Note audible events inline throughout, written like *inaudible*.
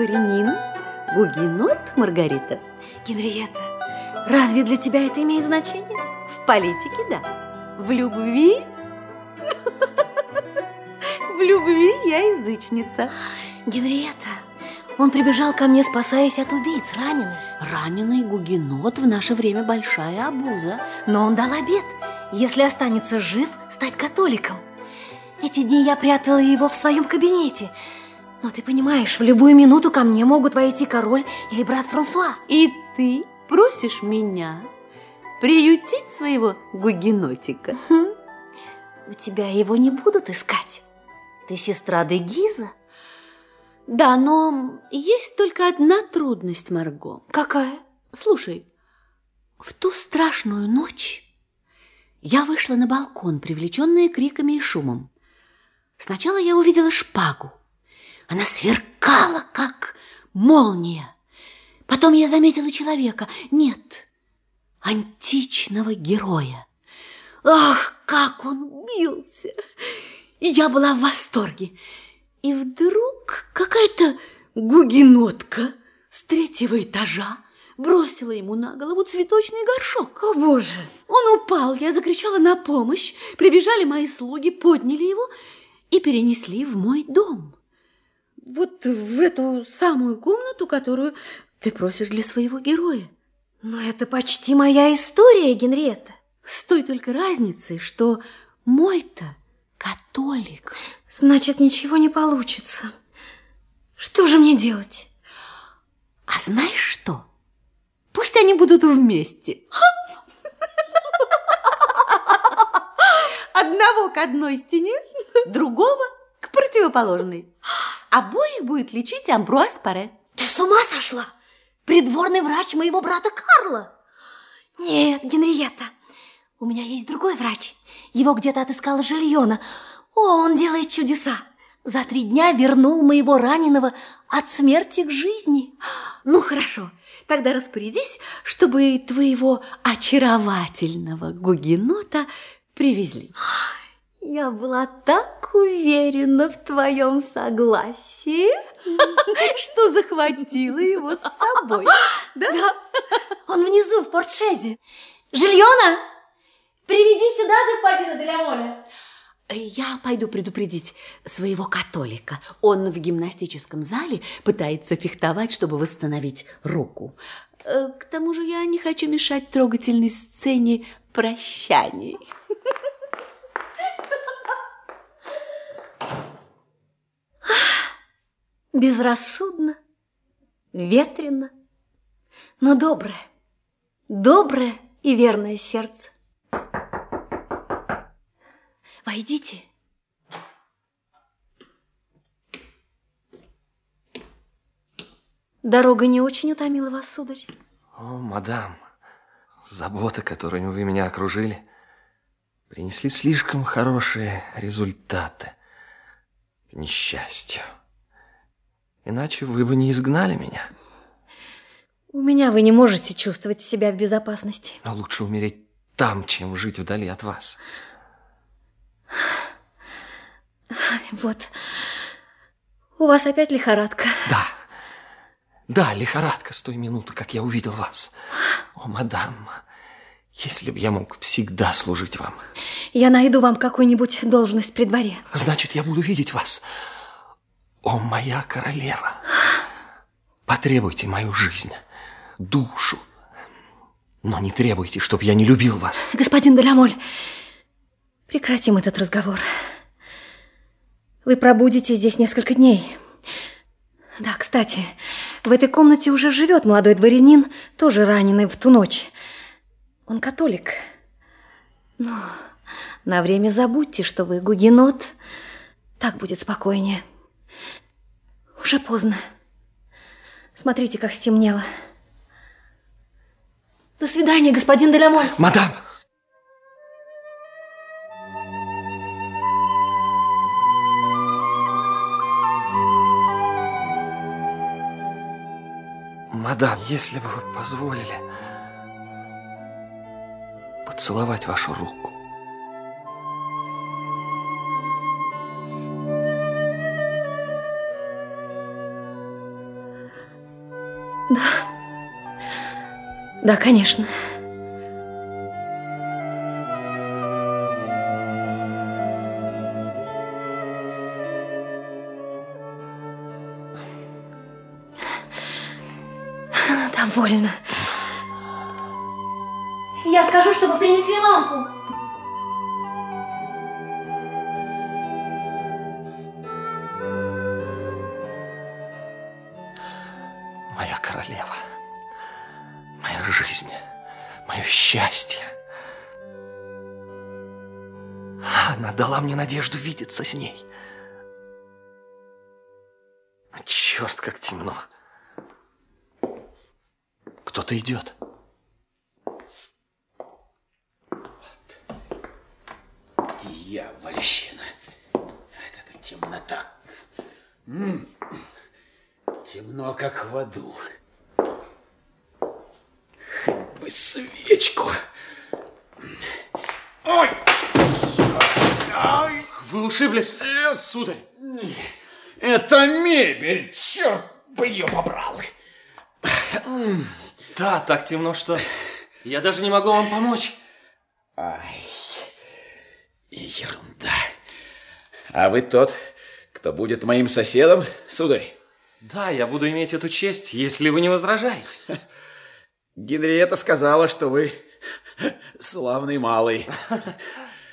Дворянин гугенот, Маргарита? Генриетта, разве для тебя это имеет значение? В политике, да. В любви? *laughs* В любви я язычница. Генриетта, он прибежал ко мне, спасаясь от убийц, раненый. Раненый гугенот в наше время большая обуза. Но он дал обет, если останется жив, стать католиком. Эти дни я прятала его в своем кабинете. Но ты понимаешь, в любую минуту ко мне могут войти король или брат Франсуа. И ты просишь меня приютить своего гугенотика? Хм. У тебя его не будут искать. Ты сестра Дегиза. Да, но есть только одна трудность, Марго. Какая? Слушай, в ту страшную ночь я вышла на балкон, привлеченная криками и шумом. Сначала я увидела шпагу. Она сверкала, как молния. Потом я заметила человека. Нет, античного героя. Ах, как он бился! И я была в восторге. И вдруг какая-то гугенотка с третьего этажа бросила ему на голову цветочный горшок. О, Боже! Он упал, я закричала на помощь. Прибежали мои слуги, подняли его и перенесли в мой дом. Вот в эту самую комнату, которую ты просишь для своего героя. Но это почти моя история, Генриетта. С той только разницей, что мой-то католик. Значит, ничего не получится. Что же мне делать? А знаешь что? Пусть они будут вместе. Одного к одной стене, другого к противоположной. Обоих будет лечить Амбруаз Паре. Ты с ума сошла? Придворный врач моего брата Карла? Нет, Генриетта, у меня есть другой врач. Его где-то отыскала Жильона. О, он делает чудеса. За три дня вернул моего раненого от смерти к жизни. Ну, хорошо. Тогда распорядись, чтобы твоего очаровательного гугенота привезли. Я была так уверена в твоем согласии, *laughs* что захватила его с собой. Да? *laughs* да. Он внизу, в портшезе. Жильона, приведи сюда господина Делямоля. Я пойду предупредить своего католика. Он в гимнастическом зале пытается фехтовать, чтобы восстановить руку. Э, к тому же я не хочу мешать трогательной сцене прощаний. Безрассудно, ветрено, но доброе, доброе и верное сердце. Войдите. Дорога не очень утомила вас, сударь? О, мадам, забота, которыми вы меня окружили, принесли слишком хорошие результаты к несчастью. Иначе вы бы не изгнали меня. У меня вы не можете чувствовать себя в безопасности. Но лучше умереть там, чем жить вдали от вас. Вот, у вас опять лихорадка. Да, да, лихорадка с той минуты, как я увидел вас. О, мадам, если бы я мог всегда служить вам. Я найду вам какую-нибудь должность при дворе. Значит, я буду видеть вас. О, моя королева, потребуйте мою жизнь, душу, но не требуйте, чтобы я не любил вас. Господин Делямоль, прекратим этот разговор. Вы пробудете здесь несколько дней. Да, кстати, в этой комнате уже живет молодой дворянин, тоже раненый в ту ночь. Он католик. Но на время забудьте, что вы гугенот. Так будет спокойнее. Уже поздно. Смотрите, как стемнело. До свидания, господин Делямоль. Мадам! Мадам, если бы вы позволили поцеловать вашу руку. Да. Да, конечно. Королева, моя жизнь, мое счастье. Она дала мне надежду видеться с ней. Черт, как темно. Кто-то идет. Дьявольщина. Вот это темнота. М -м. Темно, как в аду. Бы свечку. Ой! Ай! Вы ушиблись, сударь? Это мебель, черт бы ее побрал. Да, так темно, что я даже не могу вам помочь. Ай, ерунда. А вы тот, кто будет моим соседом, сударь? Да, я буду иметь эту честь, если вы не возражаете. *laughs* Генриетта сказала, что вы славный малый.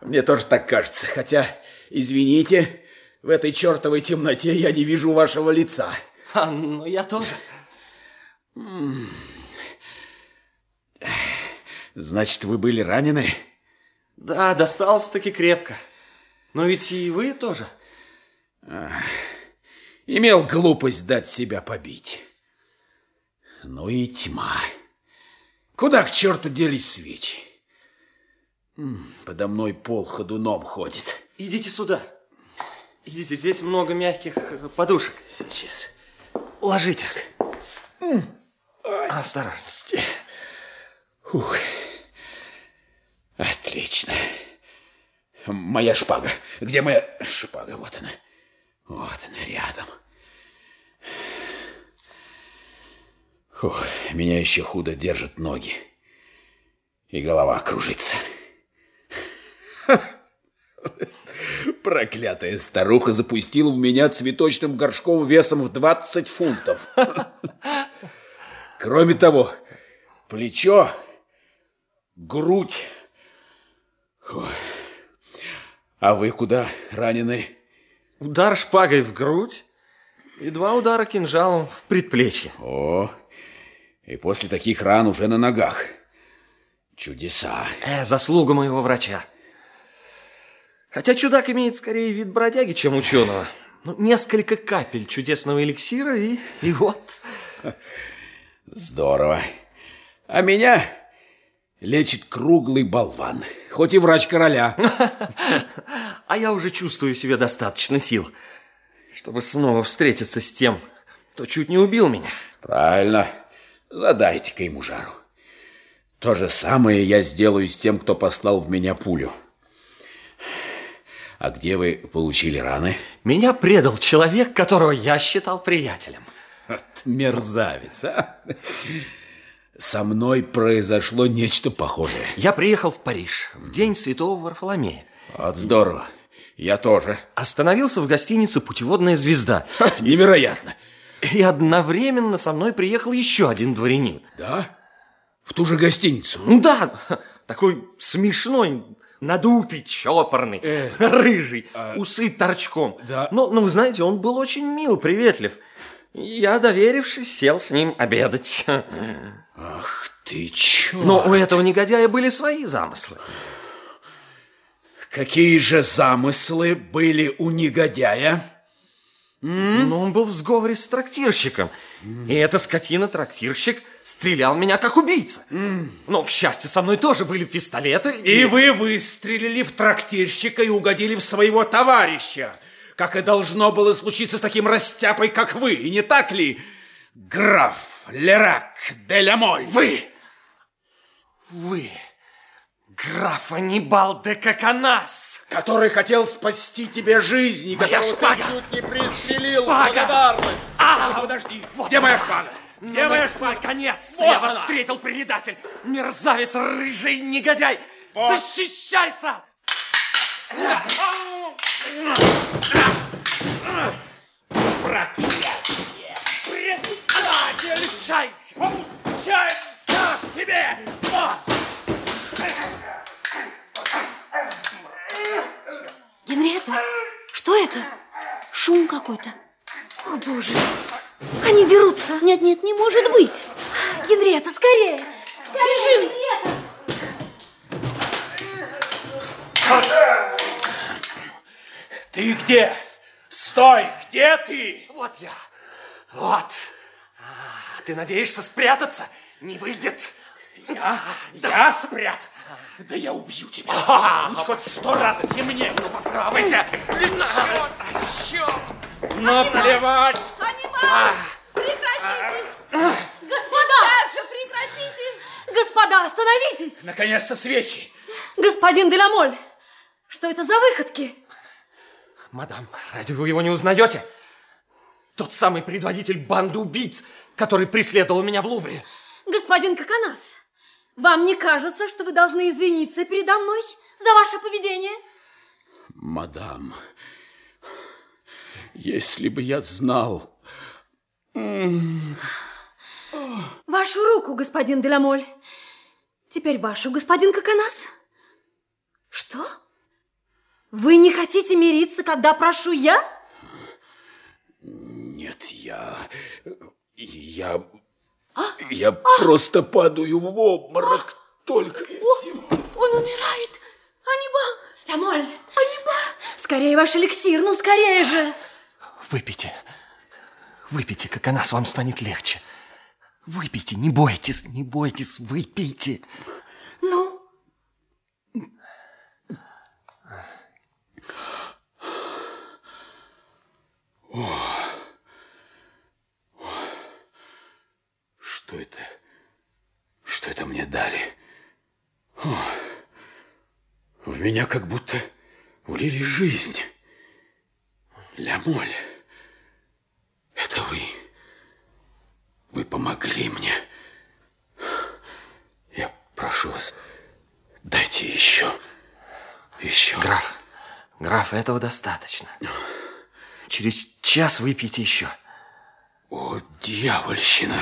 Мне тоже так кажется, хотя, извините, в этой чертовой темноте я не вижу вашего лица. А, ну, я тоже. Значит, вы были ранены? Да, достался-таки крепко. Но ведь и вы тоже. Имел глупость дать себя побить. Ну и тьма. Куда к черту делись свечи? Подо мной пол ходуном ходит. Идите сюда. Идите, здесь много мягких э, подушек. Сейчас. Ложитесь. Осторожно. Ух. Отлично. Моя шпага. Где моя шпага? Вот она. Вот она рядом. Фух, меня еще худо держат ноги. И голова кружится. *laughs* Проклятая старуха запустила в меня цветочным горшком весом в 20 фунтов. Кроме того, плечо, грудь. А вы куда ранены? Удар шпагой в грудь и два удара кинжалом в предплечье. О, и после таких ран уже на ногах. Чудеса. Э, заслуга моего врача. Хотя чудак имеет скорее вид бродяги, чем ученого. Ну, несколько капель чудесного эликсира и, и вот. Здорово. А меня лечит круглый болван. Хоть и врач короля. *laughs* А я уже чувствую в себе достаточно сил, чтобы снова встретиться с тем, кто чуть не убил меня. Правильно. Задайте-ка ему жару. То же самое я сделаю с тем, кто послал в меня пулю. А где вы получили раны? Меня предал человек, которого я считал приятелем. Вот мерзавец, а? Со мной произошло нечто похожее. Я приехал в Париж в день святого Варфоломея. Вот здорово. Я тоже. Остановился в гостинице «Путеводная звезда». Ха, невероятно. И одновременно со мной приехал еще один дворянин. Да? В ту же гостиницу? Ну да, такой смешной, надутый, чопорный, рыжий, усы торчком. Да. Но, ну, знаете, он был очень мил, приветлив. Я, доверившись, сел с ним обедать. Ах ты черт. Но у этого негодяя были свои замыслы. Какие же замыслы были у негодяя? Но он был в сговоре с трактирщиком. И эта скотина-трактирщик стрелял меня как убийца. Но, к счастью, со мной тоже были пистолеты. И вы выстрелили в трактирщика и угодили в своего товарища, как и должно было случиться с таким растяпой, как вы, и не так ли, граф Лерак де ля Моль? Вы! Вы! Граф Анибал де Коконас! Который хотел спасти тебе жизнь, и Моя которого шпага! ты чуть не пристрелил в Шпага! благодарность. А! подожди, где моя шпага? Где ну, моя шпага? Наконец-то Вот я вас она! встретил, предатель! Мерзавец, рыжий негодяй! Вот. Защищайся! Проклятие! Предатель! Чай! Получай! Так тебе! Вот! Генриетта, что это? Шум какой-то. О, боже, они дерутся. Нет-нет, не может быть. Генриетта, скорее. Бежим. Ты где? Стой! Где ты? Вот я. Вот. А, ты надеешься спрятаться? Не выйдет. Я? Я спрятаться? Да я убью тебя. Будь хоть сто раз темнее. Ну, попробуйте. Наплевать! Анибал! Прекратите! Господа! Саша, прекратите! Господа, остановитесь! Наконец-то свечи! Господин Делямоль, что это за выходки? Мадам, разве вы его не узнаете? Тот самый предводитель банды убийц, который преследовал меня в Лувре. Господин Коконас, вам не кажется, что вы должны извиниться передо мной за ваше поведение? Мадам, если бы я знал... Вашу руку, господин Делямоль. Теперь вашу, господин Коконас. Что? Вы не хотите мириться, когда прошу я? Нет, я... Я... Я просто падаю в обморок только и всего. Он умирает. Анибал. Лямоль! Анибал! Скорее ваш эликсир, ну скорее же! Выпейте. Выпейте, как о нас вам станет легче. Выпейте, не бойтесь, не бойтесь, выпейте. Ну, Что это? Что это мне дали? О, в меня как будто влили жизнь. Лямоль, это вы. Вы помогли мне. Я прошу вас, дайте еще. Еще. Граф, граф, этого достаточно. Через час выпейте еще. О, дьявольщина!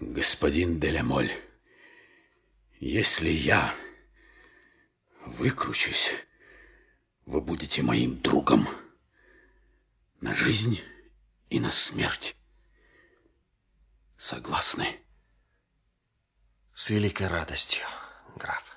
Господин Делямоль, если я выкручусь, вы будете моим другом на жизнь и на смерть. Согласны? С великой радостью, граф.